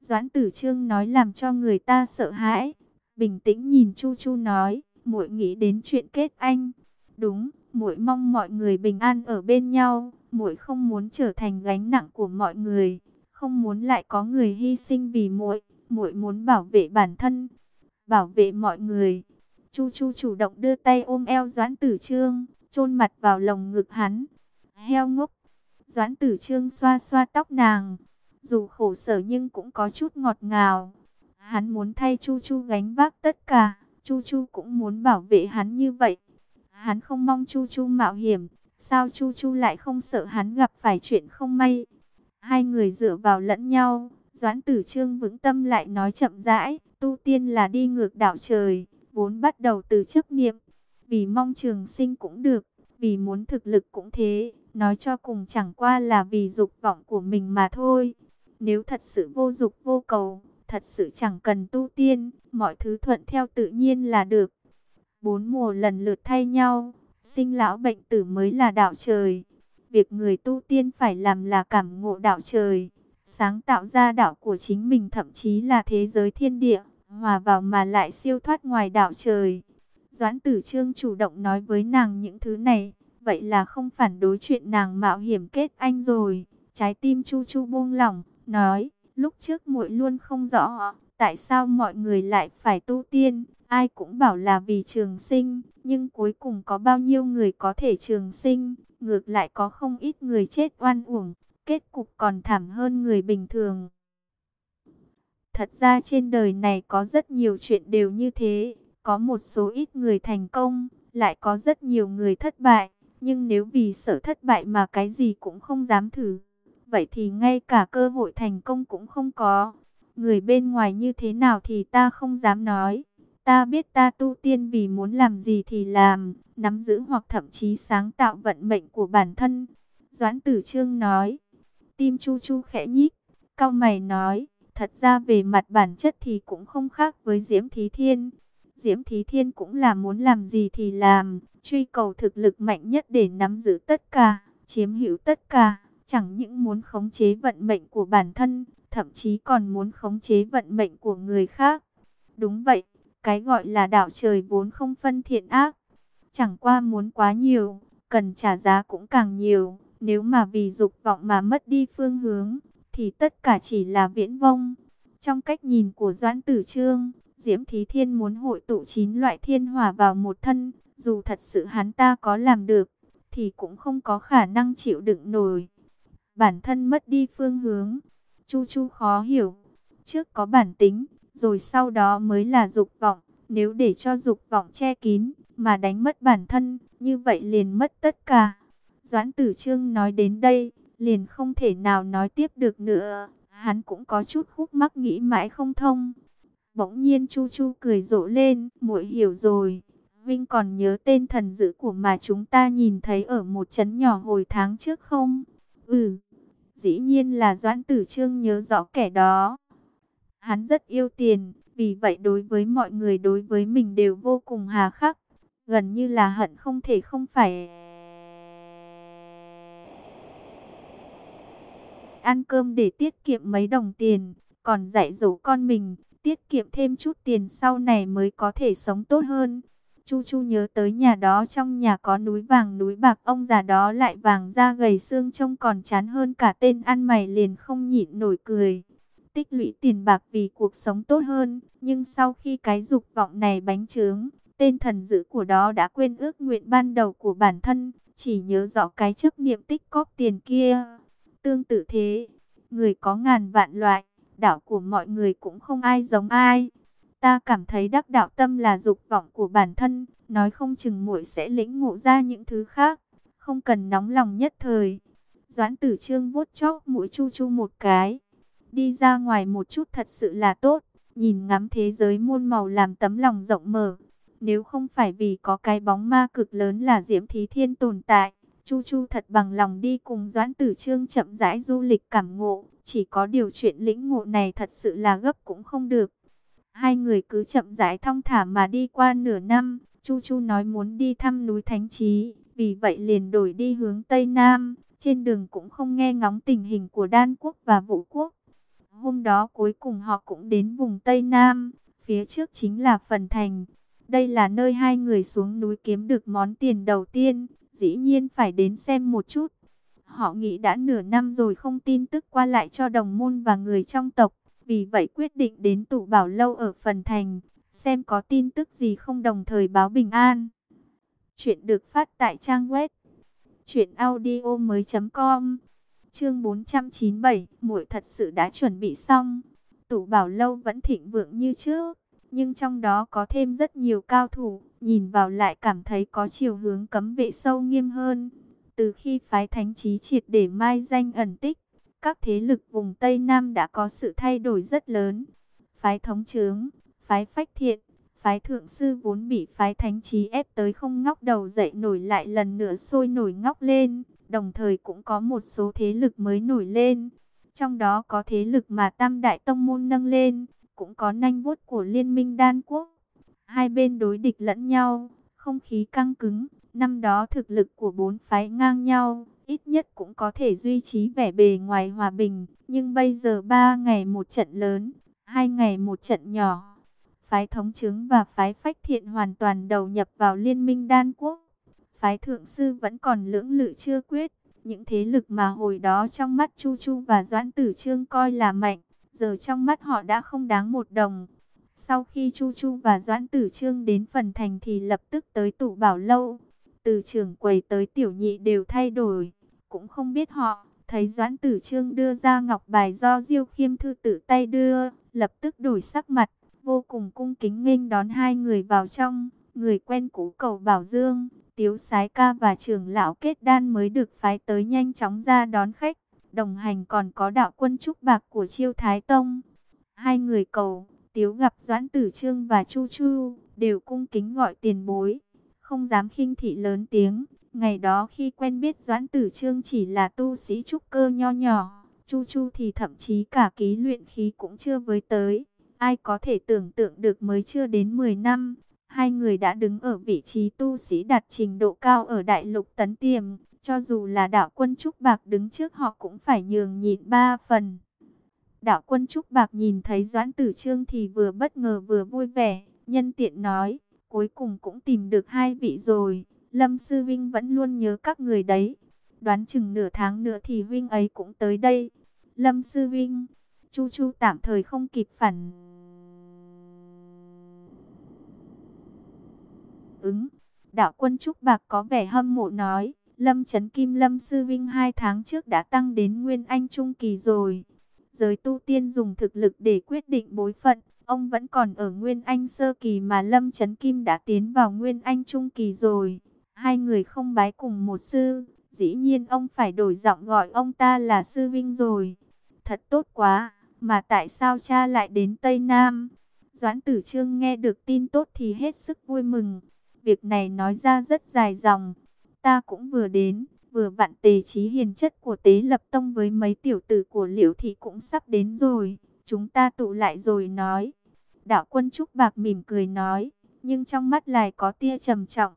Doãn Tử Trương nói làm cho người ta sợ hãi. Bình tĩnh nhìn Chu Chu nói, muội nghĩ đến chuyện kết anh. Đúng, muội mong mọi người bình an ở bên nhau, muội không muốn trở thành gánh nặng của mọi người, không muốn lại có người hy sinh vì muội, muội muốn bảo vệ bản thân, bảo vệ mọi người. Chu Chu chủ động đưa tay ôm eo Doãn Tử Trương, chôn mặt vào lồng ngực hắn. Heo ngốc. Doãn Tử Trương xoa xoa tóc nàng, dù khổ sở nhưng cũng có chút ngọt ngào. Hắn muốn thay Chu Chu gánh vác tất cả, Chu Chu cũng muốn bảo vệ hắn như vậy. Hắn không mong Chu Chu mạo hiểm, sao Chu Chu lại không sợ hắn gặp phải chuyện không may. Hai người dựa vào lẫn nhau, Doãn Tử Trương vững tâm lại nói chậm rãi, tu tiên là đi ngược đạo trời, vốn bắt đầu từ chấp niệm, vì mong trường sinh cũng được, vì muốn thực lực cũng thế, nói cho cùng chẳng qua là vì dục vọng của mình mà thôi. Nếu thật sự vô dục vô cầu, thật sự chẳng cần tu tiên, mọi thứ thuận theo tự nhiên là được. Bốn mùa lần lượt thay nhau, sinh lão bệnh tử mới là đạo trời. Việc người tu tiên phải làm là cảm ngộ đạo trời, sáng tạo ra đạo của chính mình thậm chí là thế giới thiên địa, hòa vào mà lại siêu thoát ngoài đạo trời. Doãn tử trương chủ động nói với nàng những thứ này, vậy là không phản đối chuyện nàng mạo hiểm kết anh rồi. Trái tim chu chu buông lỏng, nói, lúc trước muội luôn không rõ, tại sao mọi người lại phải tu tiên, ai cũng bảo là vì trường sinh, nhưng cuối cùng có bao nhiêu người có thể trường sinh, ngược lại có không ít người chết oan uổng, kết cục còn thảm hơn người bình thường. Thật ra trên đời này có rất nhiều chuyện đều như thế, có một số ít người thành công, lại có rất nhiều người thất bại, nhưng nếu vì sợ thất bại mà cái gì cũng không dám thử, vậy thì ngay cả cơ hội thành công cũng không có. Người bên ngoài như thế nào thì ta không dám nói. Ta biết ta tu tiên vì muốn làm gì thì làm, nắm giữ hoặc thậm chí sáng tạo vận mệnh của bản thân. Doãn Tử Trương nói, tim chu chu khẽ nhích, cao mày nói, thật ra về mặt bản chất thì cũng không khác với Diễm Thí Thiên. Diễm Thí Thiên cũng là muốn làm gì thì làm, truy cầu thực lực mạnh nhất để nắm giữ tất cả, chiếm hữu tất cả, chẳng những muốn khống chế vận mệnh của bản thân, thậm chí còn muốn khống chế vận mệnh của người khác. Đúng vậy, cái gọi là đạo trời vốn không phân thiện ác, chẳng qua muốn quá nhiều, cần trả giá cũng càng nhiều. Nếu mà vì dục vọng mà mất đi phương hướng, thì tất cả chỉ là viễn vông. Trong cách nhìn của Doãn Tử Trương, Diễm Thí Thiên muốn hội tụ chín loại thiên hỏa vào một thân, dù thật sự hắn ta có làm được, thì cũng không có khả năng chịu đựng nổi. Bản thân mất đi phương hướng, Chu Chu khó hiểu. Trước có bản tính, rồi sau đó mới là dục vọng. Nếu để cho dục vọng che kín, mà đánh mất bản thân, như vậy liền mất tất cả. Doãn tử trương nói đến đây, liền không thể nào nói tiếp được nữa. Hắn cũng có chút khúc mắc nghĩ mãi không thông. Bỗng nhiên Chu Chu cười rộ lên, muội hiểu rồi. Vinh còn nhớ tên thần dữ của mà chúng ta nhìn thấy ở một trấn nhỏ hồi tháng trước không? Ừ, dĩ nhiên là Doãn Tử Trương nhớ rõ kẻ đó. Hắn rất yêu tiền, vì vậy đối với mọi người đối với mình đều vô cùng hà khắc, gần như là hận không thể không phải ăn cơm để tiết kiệm mấy đồng tiền, còn dạy dỗ con mình, tiết kiệm thêm chút tiền sau này mới có thể sống tốt hơn. Chu Chu nhớ tới nhà đó trong nhà có núi vàng núi bạc ông già đó lại vàng da gầy xương trông còn chán hơn cả tên ăn mày liền không nhịn nổi cười. Tích lũy tiền bạc vì cuộc sống tốt hơn, nhưng sau khi cái dục vọng này bánh trướng, tên thần dữ của đó đã quên ước nguyện ban đầu của bản thân, chỉ nhớ rõ cái chấp niệm tích cóp tiền kia. Tương tự thế, người có ngàn vạn loại, đạo của mọi người cũng không ai giống ai. Ta cảm thấy đắc đạo tâm là dục vọng của bản thân, nói không chừng muội sẽ lĩnh ngộ ra những thứ khác, không cần nóng lòng nhất thời. Doãn tử trương vuốt chóc mũi chu chu một cái. Đi ra ngoài một chút thật sự là tốt, nhìn ngắm thế giới muôn màu làm tấm lòng rộng mở. Nếu không phải vì có cái bóng ma cực lớn là Diễm Thí Thiên tồn tại, Chu Chu thật bằng lòng đi cùng Doãn Tử Trương chậm rãi du lịch cảm ngộ. Chỉ có điều chuyện lĩnh ngộ này thật sự là gấp cũng không được. Hai người cứ chậm rãi thong thả mà đi qua nửa năm. Chu Chu nói muốn đi thăm núi Thánh Trí, vì vậy liền đổi đi hướng Tây Nam. Trên đường cũng không nghe ngóng tình hình của Đan Quốc và Vũ Quốc. Hôm đó cuối cùng họ cũng đến vùng Tây Nam, phía trước chính là Phần Thành. Đây là nơi hai người xuống núi kiếm được món tiền đầu tiên, dĩ nhiên phải đến xem một chút. Họ nghĩ đã nửa năm rồi không tin tức qua lại cho đồng môn và người trong tộc, vì vậy quyết định đến tụ bảo lâu ở Phần Thành, xem có tin tức gì không đồng thời báo bình an. Chuyện được phát tại trang web truyệnaudiomoi.com. Chương 497, muội thật sự đã chuẩn bị xong. tụ bảo lâu vẫn thịnh vượng như trước, nhưng trong đó có thêm rất nhiều cao thủ, nhìn vào lại cảm thấy có chiều hướng cấm vệ sâu nghiêm hơn. Từ khi phái thánh trí triệt để mai danh ẩn tích, các thế lực vùng Tây Nam đã có sự thay đổi rất lớn. Phái thống trướng, phái phách thiện, phái thượng sư vốn bị phái thánh trí ép tới không ngóc đầu dậy nổi lại lần nữa sôi nổi ngóc lên, đồng thời cũng có một số thế lực mới nổi lên. Trong đó có thế lực mà Tam Đại Tông Môn nâng lên, cũng có nanh vuốt của Liên minh Đan Quốc. Hai bên đối địch lẫn nhau, không khí căng cứng, năm đó thực lực của bốn phái ngang nhau, ít nhất cũng có thể duy trì vẻ bề ngoài hòa bình. Nhưng bây giờ ba ngày một trận lớn, hai ngày một trận nhỏ Phái thống chứng và phái phách thiện hoàn toàn đầu nhập vào liên minh đan quốc. Phái thượng sư vẫn còn lưỡng lự chưa quyết. Những thế lực mà hồi đó trong mắt Chu Chu và Doãn Tử Trương coi là mạnh, giờ trong mắt họ đã không đáng một đồng. Sau khi Chu Chu và Doãn Tử Trương đến phần thành thì lập tức tới tủ bảo lâu. Từ trưởng quầy tới tiểu nhị đều thay đổi, cũng không biết họ. Thấy Doãn Tử Trương đưa ra ngọc bài do Diêu Khiêm Thư tự tay đưa, lập tức đổi sắc mặt vô cùng cung kính nghênh đón hai người vào trong. Người quen cũ cầu Bảo Dương, Tiếu Sái Ca và trưởng lão kết đan mới được phái tới nhanh chóng ra đón khách. Đồng hành còn có đạo quân trúc bạc của Chiêu Thái Tông. Hai người cầu, Tiếu gặp Doãn Tử Trương và Chu Chu, đều cung kính gọi tiền bối. Không dám khinh thị lớn tiếng. Ngày đó khi quen biết Doãn Tử Trương chỉ là tu sĩ trúc cơ nho nhỏ. Chu Chu thì thậm chí cả ký luyện khí cũng chưa với tới. Ai có thể tưởng tượng được mới chưa đến 10 năm, hai người đã đứng ở vị trí tu sĩ đạt trình độ cao ở đại lục tấn tiềm. Cho dù là đạo quân Trúc Bạc đứng trước họ cũng phải nhường nhịn ba phần. Đạo quân Trúc Bạc nhìn thấy Doãn Tử Trương thì vừa bất ngờ vừa vui vẻ, nhân tiện nói, cuối cùng cũng tìm được hai vị rồi, Lâm Sư Vinh vẫn luôn nhớ các người đấy. Đoán chừng nửa tháng nữa thì Vinh ấy cũng tới đây. Lâm Sư Vinh, Chu Chu tạm thời không kịp phản ứng. Đạo quân Trúc Bạc có vẻ hâm mộ nói, Lâm Trấn Kim Lâm Sư Vinh hai tháng trước đã tăng đến Nguyên Anh Trung Kỳ rồi. Giới tu tiên dùng thực lực để quyết định bối phận, ông vẫn còn ở Nguyên Anh Sơ Kỳ mà Lâm Trấn Kim đã tiến vào Nguyên Anh Trung Kỳ rồi. Hai người không bái cùng một sư, dĩ nhiên ông phải đổi giọng gọi ông ta là Sư Vinh rồi. Thật tốt quá! Mà tại sao cha lại đến Tây Nam? Doãn tử trương nghe được tin tốt thì hết sức vui mừng. Việc này nói ra rất dài dòng. Ta cũng vừa đến, vừa vặn tề trí hiền chất của tế lập tông với mấy tiểu tử của liễu thị cũng sắp đến rồi. Chúng ta tụ lại rồi nói. Đạo quân Trúc Bạc mỉm cười nói, nhưng trong mắt lại có tia trầm trọng.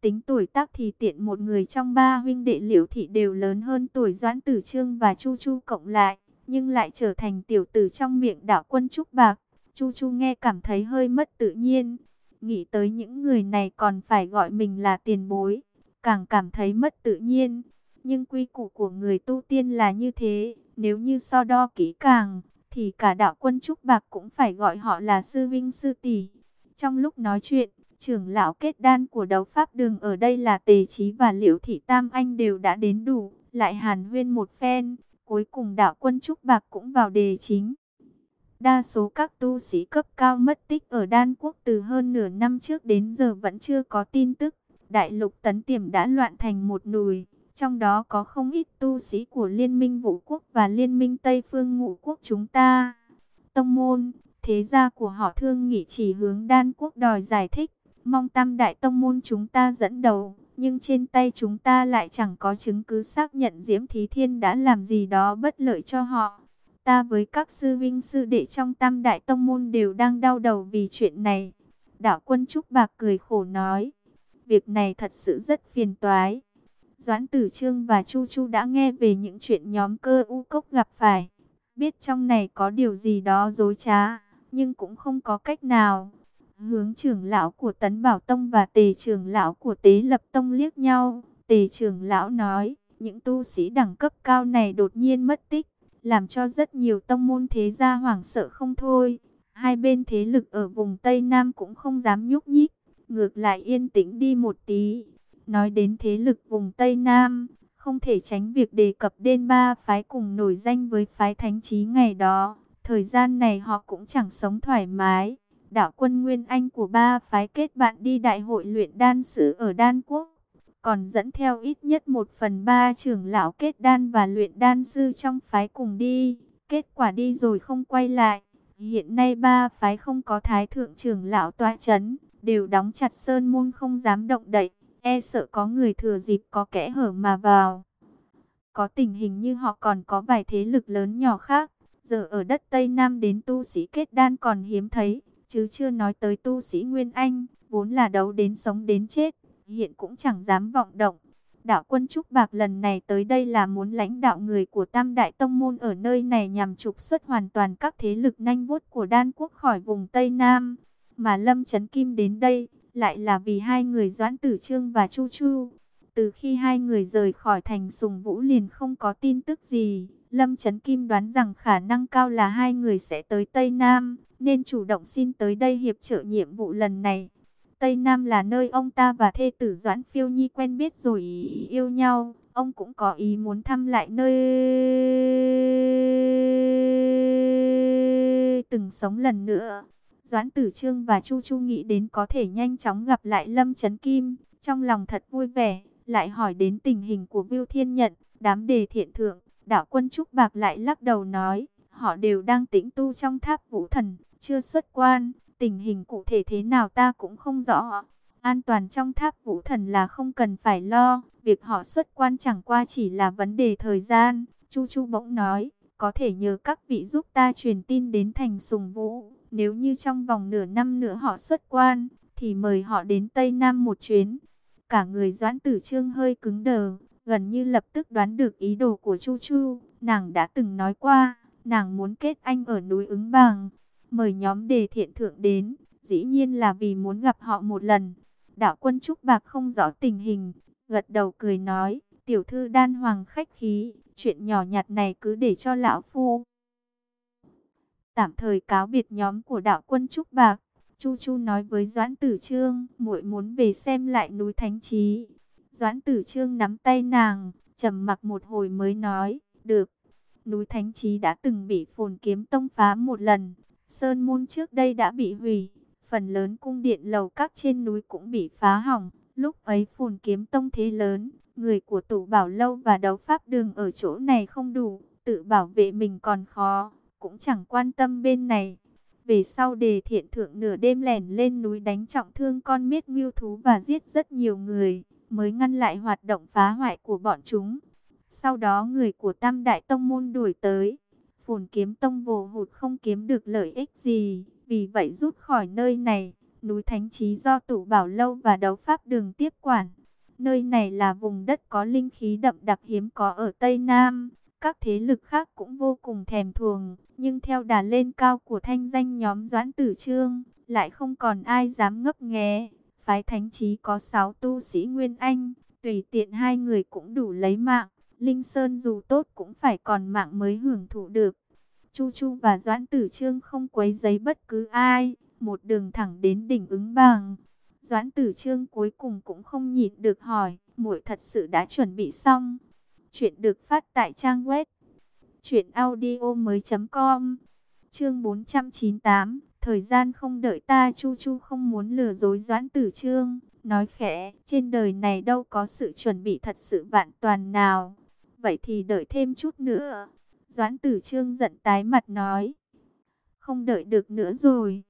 Tính tuổi tác thì tiện một người trong ba huynh đệ liễu thị đều lớn hơn tuổi Doãn Tử Trương và Chu Chu cộng lại nhưng lại trở thành tiểu tử trong miệng đạo quân trúc bạc. Chu Chu nghe cảm thấy hơi mất tự nhiên, nghĩ tới những người này còn phải gọi mình là tiền bối, càng cảm thấy mất tự nhiên. Nhưng quy củ của người tu tiên là như thế, nếu như so đo kỹ càng, thì cả đạo quân trúc bạc cũng phải gọi họ là sư vinh sư tỷ. Trong lúc nói chuyện, trưởng lão kết đan của đấu pháp đường ở đây là Tề Chí và Liễu Thị Tam Anh đều đã đến đủ, lại hàn huyên một phen, Cuối cùng đạo quân Trúc Bạc cũng vào đề chính. Đa số các tu sĩ cấp cao mất tích ở Đan Quốc từ hơn nửa năm trước đến giờ vẫn chưa có tin tức. Đại lục tấn tiềm đã loạn thành một nùi. Trong đó có không ít tu sĩ của Liên minh Vũ Quốc và Liên minh Tây Phương Ngũ Quốc chúng ta. Tông môn, thế gia của họ thương nghị chỉ hướng Đan Quốc đòi giải thích. Mong tam đại tông môn chúng ta dẫn đầu. Nhưng trên tay chúng ta lại chẳng có chứng cứ xác nhận Diễm Thí Thiên đã làm gì đó bất lợi cho họ. Ta với các sư vinh sư đệ trong tam đại tông môn đều đang đau đầu vì chuyện này. Đạo quân Trúc Bạc cười khổ nói. Việc này thật sự rất phiền toái. Doãn Tử Trương và Chu Chu đã nghe về những chuyện nhóm cơ u cốc gặp phải. Biết trong này có điều gì đó dối trá, nhưng cũng không có cách nào. Hướng trưởng lão của Tấn Bảo Tông và tề trưởng lão của Tế Lập Tông liếc nhau. Tề trưởng lão nói, những tu sĩ đẳng cấp cao này đột nhiên mất tích, làm cho rất nhiều tông môn thế gia hoảng sợ không thôi. Hai bên thế lực ở vùng Tây Nam cũng không dám nhúc nhích, ngược lại yên tĩnh đi một tí. Nói đến thế lực vùng Tây Nam, không thể tránh việc đề cập đến ba phái cùng nổi danh với phái thánh trí ngày đó. Thời gian này họ cũng chẳng sống thoải mái. Đạo quân Nguyên Anh của ba phái kết bạn đi đại hội luyện đan sử ở Đan Quốc. Còn dẫn theo ít nhất một phần ba trưởng lão kết đan và luyện đan sư trong phái cùng đi. Kết quả đi rồi không quay lại. Hiện nay ba phái không có thái thượng trưởng lão tòa chấn, đều đóng chặt sơn môn không dám động đậy e sợ có người thừa dịp có kẽ hở mà vào. Có tình hình như họ còn có vài thế lực lớn nhỏ khác, giờ ở đất Tây Nam đến tu sĩ kết đan còn hiếm thấy, chứ chưa nói tới tu sĩ Nguyên Anh, vốn là đấu đến sống đến chết, hiện cũng chẳng dám vọng động. Đạo quân Trúc Bạc lần này tới đây là muốn lãnh đạo người của Tam Đại Tông Môn ở nơi này nhằm trục xuất hoàn toàn các thế lực nanh vuốt của đan quốc khỏi vùng Tây Nam. Mà Lâm Trấn Kim đến đây, lại là vì hai người Doãn Tử Trương và Chu Chu. Từ khi hai người rời khỏi thành Sùng Vũ liền không có tin tức gì, Lâm Trấn Kim đoán rằng khả năng cao là hai người sẽ tới Tây Nam, nên chủ động xin tới đây hiệp trợ nhiệm vụ lần này. Tây Nam là nơi ông ta và thê tử Doãn Phiêu Nhi quen biết rồi yêu nhau, ông cũng có ý muốn thăm lại nơi từng sống lần nữa. Doãn Tử Trương và Chu Chu nghĩ đến có thể nhanh chóng gặp lại Lâm Trấn Kim, trong lòng thật vui vẻ, lại hỏi đến tình hình của Viu Thiên Nhận, đám đề thiện thượng, đạo quân Trúc Bạc lại lắc đầu nói, họ đều đang tĩnh tu trong tháp vũ thần, chưa xuất quan, tình hình cụ thể thế nào ta cũng không rõ. An toàn trong tháp vũ thần là không cần phải lo, việc họ xuất quan chẳng qua chỉ là vấn đề thời gian, Chu Chu bỗng nói, có thể nhờ các vị giúp ta truyền tin đến thành sùng vũ. Nếu như trong vòng nửa năm nữa họ xuất quan, thì mời họ đến Tây Nam một chuyến. Cả người Doãn Tử Trương hơi cứng đờ, gần như lập tức đoán được ý đồ của Chu Chu. Nàng đã từng nói qua, nàng muốn kết anh ở núi ứng bằng. Mời nhóm đề thiện thượng đến, dĩ nhiên là vì muốn gặp họ một lần. Đạo quân Trúc Bạc không rõ tình hình, gật đầu cười nói, tiểu thư đan hoàng khách khí, chuyện nhỏ nhặt này cứ để cho lão phu tạm thời cáo biệt nhóm của đạo quân Trúc Bạc. Chu Chu nói với Doãn Tử Trương, muội muốn về xem lại núi Thánh Trí. Doãn Tử Trương nắm tay nàng, trầm mặc một hồi mới nói, được. Núi Thánh Trí đã từng bị phồn kiếm tông phá một lần. Sơn môn trước đây đã bị hủy. Phần lớn cung điện lầu các trên núi cũng bị phá hỏng. Lúc ấy phồn kiếm tông thế lớn, người của tủ bảo lâu và đấu pháp đường ở chỗ này không đủ, tự bảo vệ mình còn khó cũng chẳng quan tâm bên này. Về sau đề thiện thượng nửa đêm lẻn lên núi đánh trọng thương con miết ngưu thú và giết rất nhiều người, mới ngăn lại hoạt động phá hoại của bọn chúng. Sau đó người của Tam Đại Tông Môn đuổi tới, phồn kiếm tông vồ hụt không kiếm được lợi ích gì, vì vậy rút khỏi nơi này, núi Thánh Trí do tủ bảo lâu và đấu pháp đường tiếp quản. Nơi này là vùng đất có linh khí đậm đặc hiếm có ở Tây Nam, các thế lực khác cũng vô cùng thèm thuồng, nhưng theo đà lên cao của thanh danh nhóm Doãn Tử Trương, lại không còn ai dám ngấp nghé. Phái thánh trí có 6 tu sĩ Nguyên Anh, tùy tiện hai người cũng đủ lấy mạng. Linh Sơn dù tốt cũng phải còn mạng mới hưởng thụ được. Chu Chu và Doãn Tử Trương không quấy giấy bất cứ ai, một đường thẳng đến đỉnh ứng bằng. Doãn Tử Trương cuối cùng cũng không nhịn được hỏi, muội thật sự đã chuẩn bị xong. Chuyện được phát tại trang web Chuyện audio mới.com Chương 498 Thời gian không đợi ta Chu Chu không muốn lừa dối Doãn Tử Trương, Nói khẽ, Trên đời này đâu có sự chuẩn bị thật sự vạn toàn nào. Vậy thì đợi thêm chút nữa. Doãn Tử Trương giận tái mặt nói, Không đợi được nữa rồi.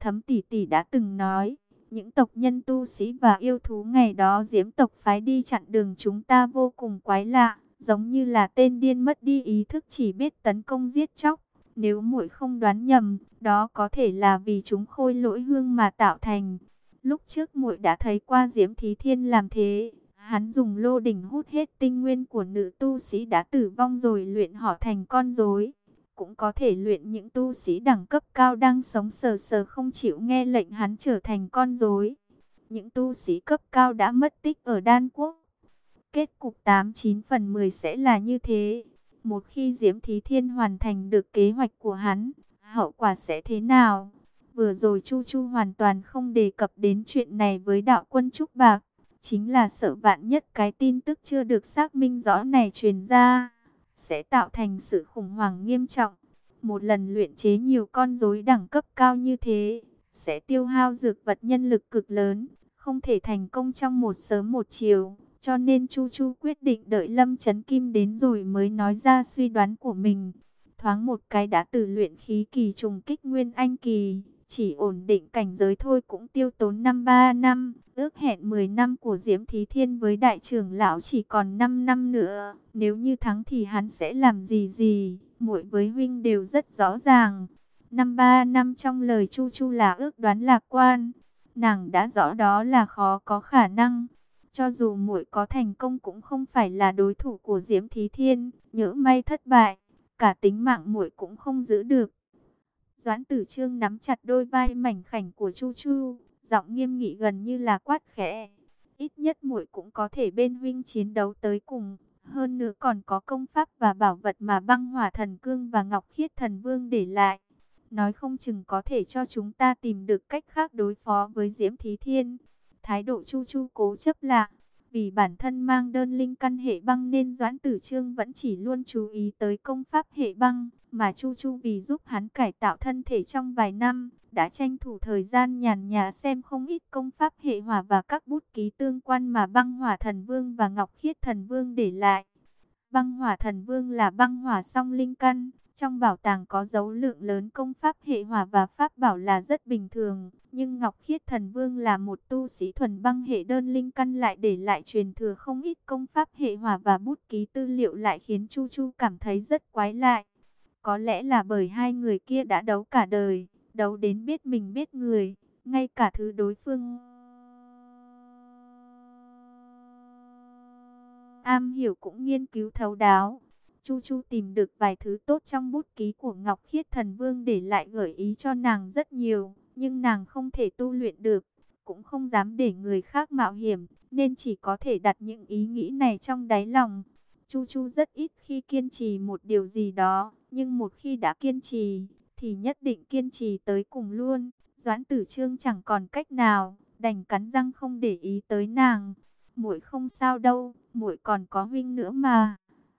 Thấm tỷ tỷ đã từng nói, những tộc nhân tu sĩ và yêu thú ngày đó diễm tộc phái đi chặn đường chúng ta vô cùng quái lạ giống như là tên điên mất đi ý thức chỉ biết tấn công giết chóc. Nếu muội không đoán nhầm, đó có thể là vì chúng khôi lỗi hương mà tạo thành. Lúc trước muội đã thấy qua Diễm Thí Thiên làm thế, hắn dùng lô đỉnh hút hết tinh nguyên của nữ tu sĩ đã tử vong rồi luyện họ thành con rối. Cũng có thể luyện những tu sĩ đẳng cấp cao đang sống sờ sờ không chịu nghe lệnh hắn trở thành con rối. Những tu sĩ cấp cao đã mất tích ở Đan Quốc Kết cục 89 phần 10 sẽ là như thế. Một khi Diễm Thí Thiên hoàn thành được kế hoạch của hắn, hậu quả sẽ thế nào? Vừa rồi Chu Chu hoàn toàn không đề cập đến chuyện này với đạo quân Trúc Bạc. Chính là sợ vạn nhất cái tin tức chưa được xác minh rõ này truyền ra. Sẽ tạo thành sự khủng hoảng nghiêm trọng. Một lần luyện chế nhiều con rối đẳng cấp cao như thế, sẽ tiêu hao dược vật nhân lực cực lớn, không thể thành công trong một sớm một chiều. Cho nên Chu Chu quyết định đợi Lâm Chấn Kim đến rồi mới nói ra suy đoán của mình. Thoáng một cái đã từ luyện khí kỳ trùng kích nguyên anh kỳ, chỉ ổn định cảnh giới thôi cũng tiêu tốn năm ba năm, ước hẹn 10 năm của Diễm Thí Thiên với đại trưởng lão chỉ còn 5 năm nữa, nếu như thắng thì hắn sẽ làm gì gì, muội với huynh đều rất rõ ràng. Năm ba năm trong lời Chu Chu là ước đoán lạc quan, nàng đã rõ đó là khó có khả năng. Cho dù muội có thành công cũng không phải là đối thủ của Diễm Thí Thiên, nhỡ may thất bại, cả tính mạng muội cũng không giữ được. Doãn Tử Trương nắm chặt đôi vai mảnh khảnh của Chu Chu, giọng nghiêm nghị gần như là quát khẽ. Ít nhất muội cũng có thể bên huynh chiến đấu tới cùng, hơn nữa còn có công pháp và bảo vật mà băng hỏa thần cương và ngọc khiết thần vương để lại. Nói không chừng có thể cho chúng ta tìm được cách khác đối phó với Diễm Thí Thiên. Thái độ Chu Chu cố chấp lạ, vì bản thân mang đơn linh căn hệ băng nên Doãn Tử Trương vẫn chỉ luôn chú ý tới công pháp hệ băng, mà Chu Chu vì giúp hắn cải tạo thân thể trong vài năm, đã tranh thủ thời gian nhàn nhã xem không ít công pháp hệ hỏa và các bút ký tương quan mà băng hỏa thần vương và ngọc khiết thần vương để lại. Băng hỏa thần vương là băng hỏa song linh căn, trong bảo tàng có dấu lượng lớn công pháp hệ hỏa và pháp bảo là rất bình thường, nhưng Ngọc Khiết Thần Vương là một tu sĩ thuần băng hệ đơn linh căn lại để lại truyền thừa không ít công pháp hệ hỏa và bút ký tư liệu lại khiến Chu Chu cảm thấy rất quái lại. Có lẽ là bởi hai người kia đã đấu cả đời, đấu đến biết mình biết người, ngay cả thứ đối phương am hiểu cũng nghiên cứu thấu đáo. Chu Chu tìm được vài thứ tốt trong bút ký của Ngọc Khiết Thần Vương để lại gợi ý cho nàng rất nhiều, nhưng nàng không thể tu luyện được, cũng không dám để người khác mạo hiểm, nên chỉ có thể đặt những ý nghĩ này trong đáy lòng. Chu Chu rất ít khi kiên trì một điều gì đó, nhưng một khi đã kiên trì, thì nhất định kiên trì tới cùng luôn. Doãn Tử Trương chẳng còn cách nào, đành cắn răng không để ý tới nàng. Muội không sao đâu, muội còn có huynh nữa mà.